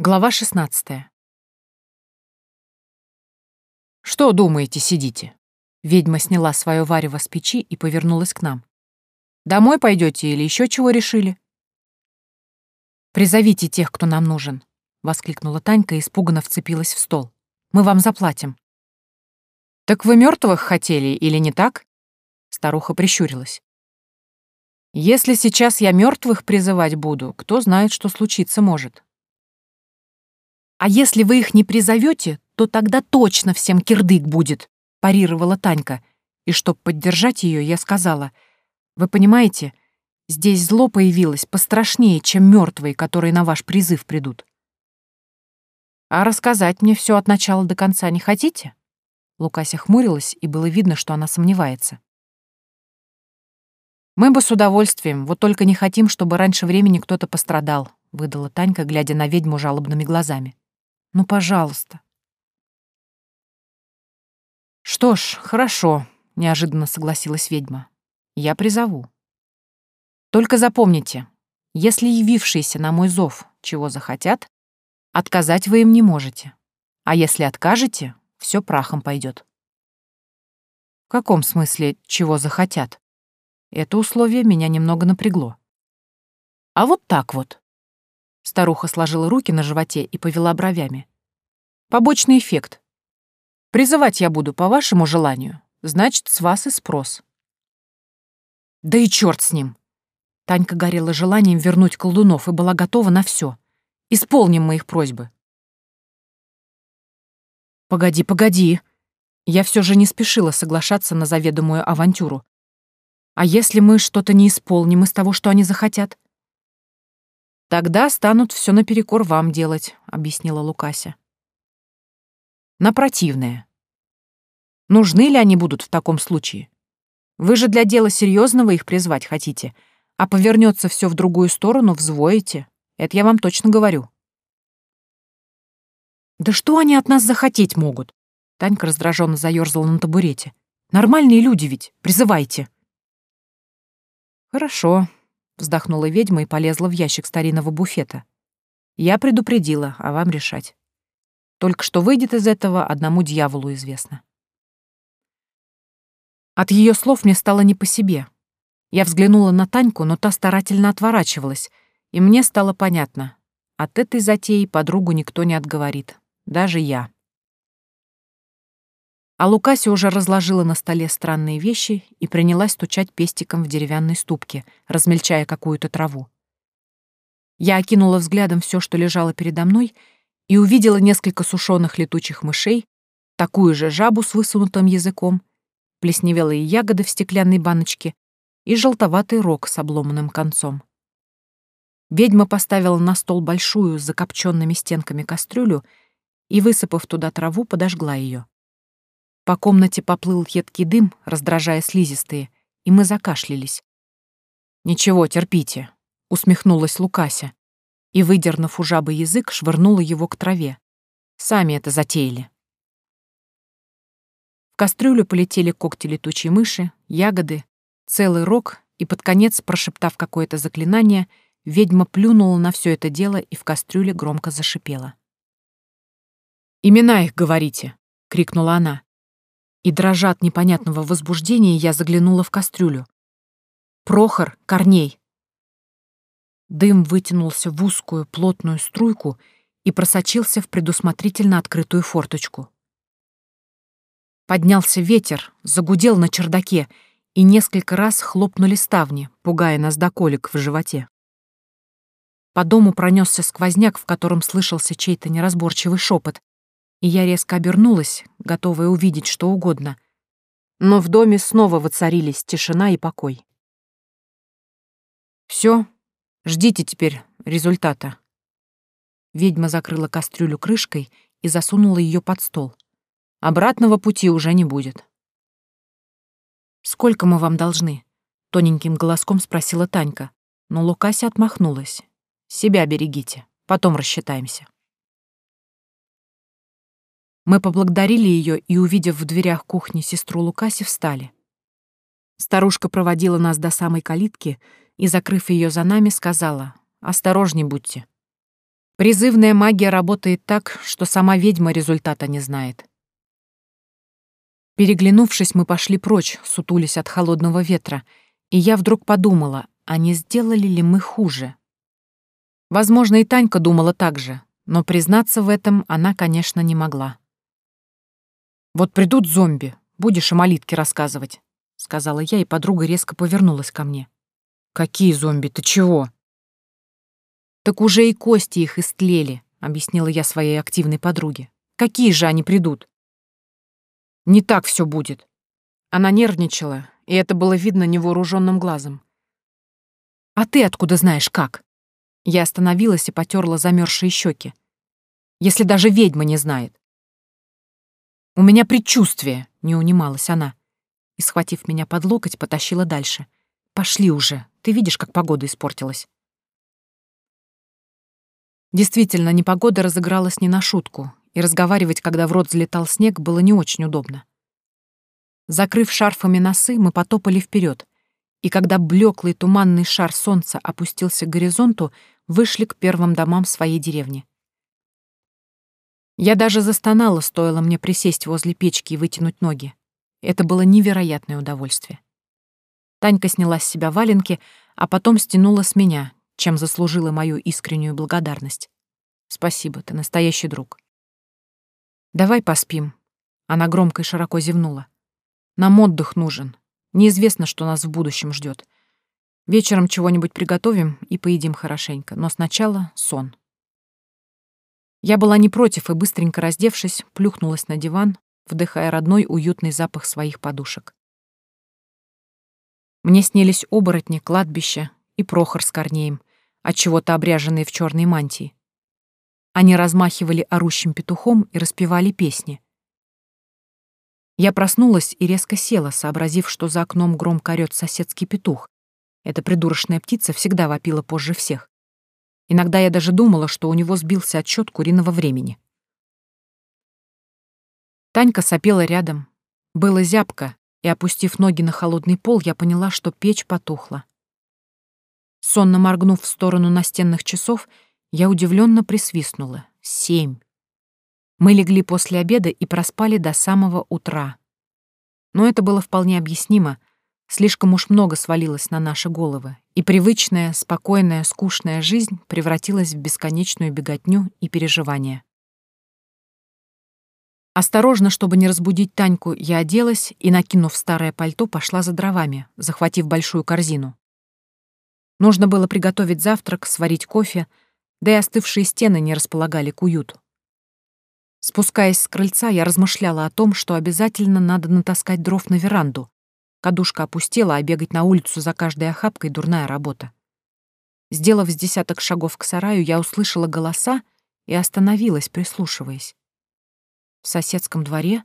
Глава 16. «Что думаете, сидите?» Ведьма сняла свое варево с печи и повернулась к нам. «Домой пойдете или еще чего решили?» «Призовите тех, кто нам нужен», — воскликнула Танька и испуганно вцепилась в стол. «Мы вам заплатим». «Так вы мертвых хотели или не так?» Старуха прищурилась. «Если сейчас я мертвых призывать буду, кто знает, что случиться может». «А если вы их не призовете, то тогда точно всем кирдык будет», — парировала Танька. И чтоб поддержать ее, я сказала, «Вы понимаете, здесь зло появилось пострашнее, чем мертвые, которые на ваш призыв придут». «А рассказать мне все от начала до конца не хотите?» Лукася хмурилась, и было видно, что она сомневается. «Мы бы с удовольствием, вот только не хотим, чтобы раньше времени кто-то пострадал», — выдала Танька, глядя на ведьму жалобными глазами. Ну, пожалуйста. Что ж, хорошо, неожиданно согласилась ведьма. Я призову. Только запомните, если явившиеся на мой зов чего захотят, отказать вы им не можете. А если откажете, все прахом пойдет. В каком смысле чего захотят? Это условие меня немного напрягло. А вот так вот. Старуха сложила руки на животе и повела бровями. Побочный эффект. Призывать я буду по вашему желанию. Значит, с вас и спрос. Да и черт с ним. Танька горела желанием вернуть колдунов и была готова на все. Исполним мы их просьбы. Погоди, погоди. Я все же не спешила соглашаться на заведомую авантюру. А если мы что-то не исполним из того, что они захотят? «Тогда станут все наперекор вам делать», — объяснила Лукася. «На противное. Нужны ли они будут в таком случае? Вы же для дела серьезного их призвать хотите, а повернется все в другую сторону, взвоите. Это я вам точно говорю». «Да что они от нас захотеть могут?» Танька раздраженно заерзала на табурете. «Нормальные люди ведь, призывайте». «Хорошо», Вздохнула ведьма и полезла в ящик старинного буфета. Я предупредила, а вам решать. Только что выйдет из этого, одному дьяволу известно. От ее слов мне стало не по себе. Я взглянула на Таньку, но та старательно отворачивалась, и мне стало понятно. От этой затеи подругу никто не отговорит, даже я. А Лукася уже разложила на столе странные вещи и принялась стучать пестиком в деревянной ступке, размельчая какую-то траву. Я окинула взглядом все, что лежало передо мной, и увидела несколько сушеных летучих мышей, такую же жабу с высунутым языком, плесневелые ягоды в стеклянной баночке и желтоватый рог с обломанным концом. Ведьма поставила на стол большую с закопченными стенками кастрюлю и, высыпав туда траву, подожгла ее. По комнате поплыл едкий дым, раздражая слизистые, и мы закашлялись. «Ничего, терпите», — усмехнулась Лукася и, выдернув у жабы язык, швырнула его к траве. «Сами это затеяли». В кастрюлю полетели когти летучей мыши, ягоды, целый рог, и под конец, прошептав какое-то заклинание, ведьма плюнула на все это дело и в кастрюле громко зашипела. «Имена их говорите!» — крикнула она и, дрожа от непонятного возбуждения, я заглянула в кастрюлю. Прохор, Корней. Дым вытянулся в узкую, плотную струйку и просочился в предусмотрительно открытую форточку. Поднялся ветер, загудел на чердаке, и несколько раз хлопнули ставни, пугая нас до колик в животе. По дому пронесся сквозняк, в котором слышался чей-то неразборчивый шепот, и я резко обернулась, готовая увидеть что угодно. Но в доме снова воцарились тишина и покой. Все, ждите теперь результата. Ведьма закрыла кастрюлю крышкой и засунула ее под стол. Обратного пути уже не будет. «Сколько мы вам должны?» — тоненьким голоском спросила Танька, но Лукася отмахнулась. «Себя берегите, потом рассчитаемся». Мы поблагодарили ее и, увидев в дверях кухни сестру Лукаси, встали. Старушка проводила нас до самой калитки и, закрыв ее за нами, сказала «Осторожней будьте». Призывная магия работает так, что сама ведьма результата не знает. Переглянувшись, мы пошли прочь, сутулись от холодного ветра, и я вдруг подумала, а не сделали ли мы хуже? Возможно, и Танька думала так же, но признаться в этом она, конечно, не могла. «Вот придут зомби, будешь о молитке рассказывать», — сказала я, и подруга резко повернулась ко мне. «Какие зомби? Ты чего?» «Так уже и кости их истлели», — объяснила я своей активной подруге. «Какие же они придут?» Не так все будет. Она нервничала, и это было видно невооруженным глазом. «А ты откуда знаешь, как?» Я остановилась и потерла замерзшие щеки. «Если даже ведьма не знает». «У меня предчувствие», — не унималась она. И, схватив меня под локоть, потащила дальше. «Пошли уже, ты видишь, как погода испортилась». Действительно, непогода разыгралась не на шутку, и разговаривать, когда в рот залетал снег, было не очень удобно. Закрыв шарфами носы, мы потопали вперед, и когда блеклый туманный шар солнца опустился к горизонту, вышли к первым домам своей деревни. Я даже застонала, стоило мне присесть возле печки и вытянуть ноги. Это было невероятное удовольствие. Танька сняла с себя валенки, а потом стянула с меня, чем заслужила мою искреннюю благодарность. Спасибо, ты настоящий друг. «Давай поспим». Она громко и широко зевнула. «Нам отдых нужен. Неизвестно, что нас в будущем ждет. Вечером чего-нибудь приготовим и поедим хорошенько, но сначала сон». Я была не против и, быстренько раздевшись, плюхнулась на диван, вдыхая родной уютный запах своих подушек. Мне снились оборотни, кладбище и Прохор с Корнеем, отчего-то обряженные в черной мантии. Они размахивали орущим петухом и распевали песни. Я проснулась и резко села, сообразив, что за окном громко орёт соседский петух. Эта придурочная птица всегда вопила позже всех. Иногда я даже думала, что у него сбился отчет куриного времени. Танька сопела рядом. Было зябко, и, опустив ноги на холодный пол, я поняла, что печь потухла. Сонно моргнув в сторону настенных часов, я удивленно присвистнула. Семь. Мы легли после обеда и проспали до самого утра. Но это было вполне объяснимо. Слишком уж много свалилось на наши головы, и привычная, спокойная, скучная жизнь превратилась в бесконечную беготню и переживания. Осторожно, чтобы не разбудить Таньку, я оделась и, накинув старое пальто, пошла за дровами, захватив большую корзину. Нужно было приготовить завтрак, сварить кофе — да и остывшие стены не располагали к уюту. Спускаясь с крыльца, я размышляла о том, что обязательно надо натаскать дров на веранду. Кадушка опустела, а бегать на улицу за каждой охапкой — дурная работа. Сделав с десяток шагов к сараю, я услышала голоса и остановилась, прислушиваясь. В соседском дворе?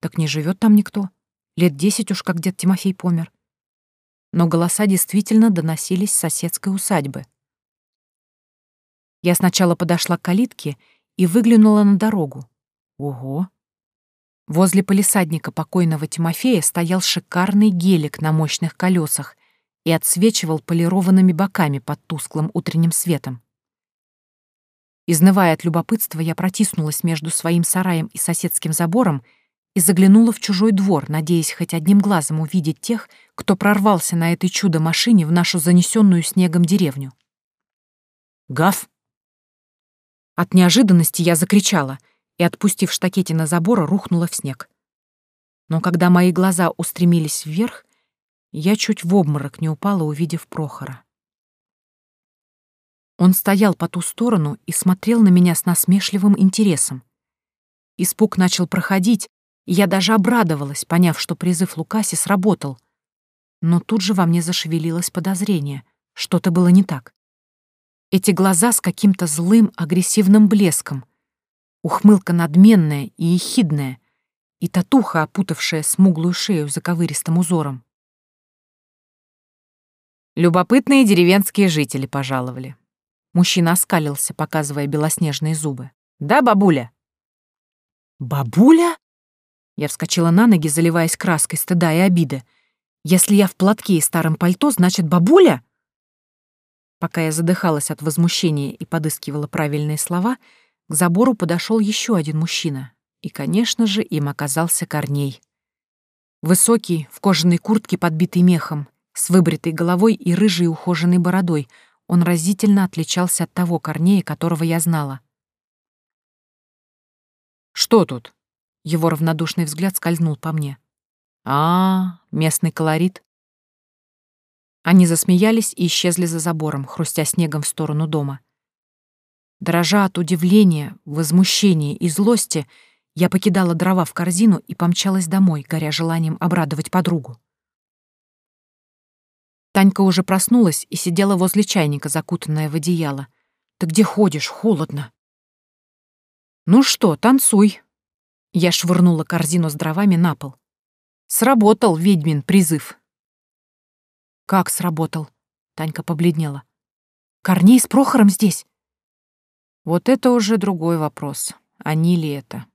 Так не живет там никто. Лет десять уж как дед Тимофей помер. Но голоса действительно доносились с соседской усадьбы — я сначала подошла к калитке и выглянула на дорогу. Ого! Возле полисадника покойного Тимофея стоял шикарный гелик на мощных колесах и отсвечивал полированными боками под тусклым утренним светом. Изнывая от любопытства, я протиснулась между своим сараем и соседским забором и заглянула в чужой двор, надеясь хоть одним глазом увидеть тех, кто прорвался на этой чудо-машине в нашу занесенную снегом деревню. «Гав!» От неожиданности я закричала и, отпустив штакетина забора, рухнула в снег. Но когда мои глаза устремились вверх, я чуть в обморок не упала, увидев Прохора. Он стоял по ту сторону и смотрел на меня с насмешливым интересом. Испуг начал проходить, и я даже обрадовалась, поняв, что призыв Лукаси сработал. Но тут же во мне зашевелилось подозрение. Что-то было не так. Эти глаза с каким-то злым, агрессивным блеском. Ухмылка надменная и ехидная. И татуха, опутавшая смуглую шею заковыристым узором. Любопытные деревенские жители пожаловали. Мужчина оскалился, показывая белоснежные зубы. «Да, бабуля?» «Бабуля?» Я вскочила на ноги, заливаясь краской стыда и обиды. «Если я в платке и старом пальто, значит, бабуля?» Пока я задыхалась от возмущения и подыскивала правильные слова, к забору подошел еще один мужчина, и, конечно же, им оказался Корней. Высокий, в кожаной куртке, подбитый мехом, с выбритой головой и рыжей ухоженной бородой, он разительно отличался от того Корнея, которого я знала. «Что тут?» Его равнодушный взгляд скользнул по мне. «А, местный колорит». Они засмеялись и исчезли за забором, хрустя снегом в сторону дома. Дрожа от удивления, возмущения и злости, я покидала дрова в корзину и помчалась домой, горя желанием обрадовать подругу. Танька уже проснулась и сидела возле чайника, закутанная в одеяло. «Ты где ходишь? Холодно!» «Ну что, танцуй!» Я швырнула корзину с дровами на пол. «Сработал ведьмин призыв!» «Как сработал?» Танька побледнела. «Корней с Прохором здесь?» Вот это уже другой вопрос. Они ли это?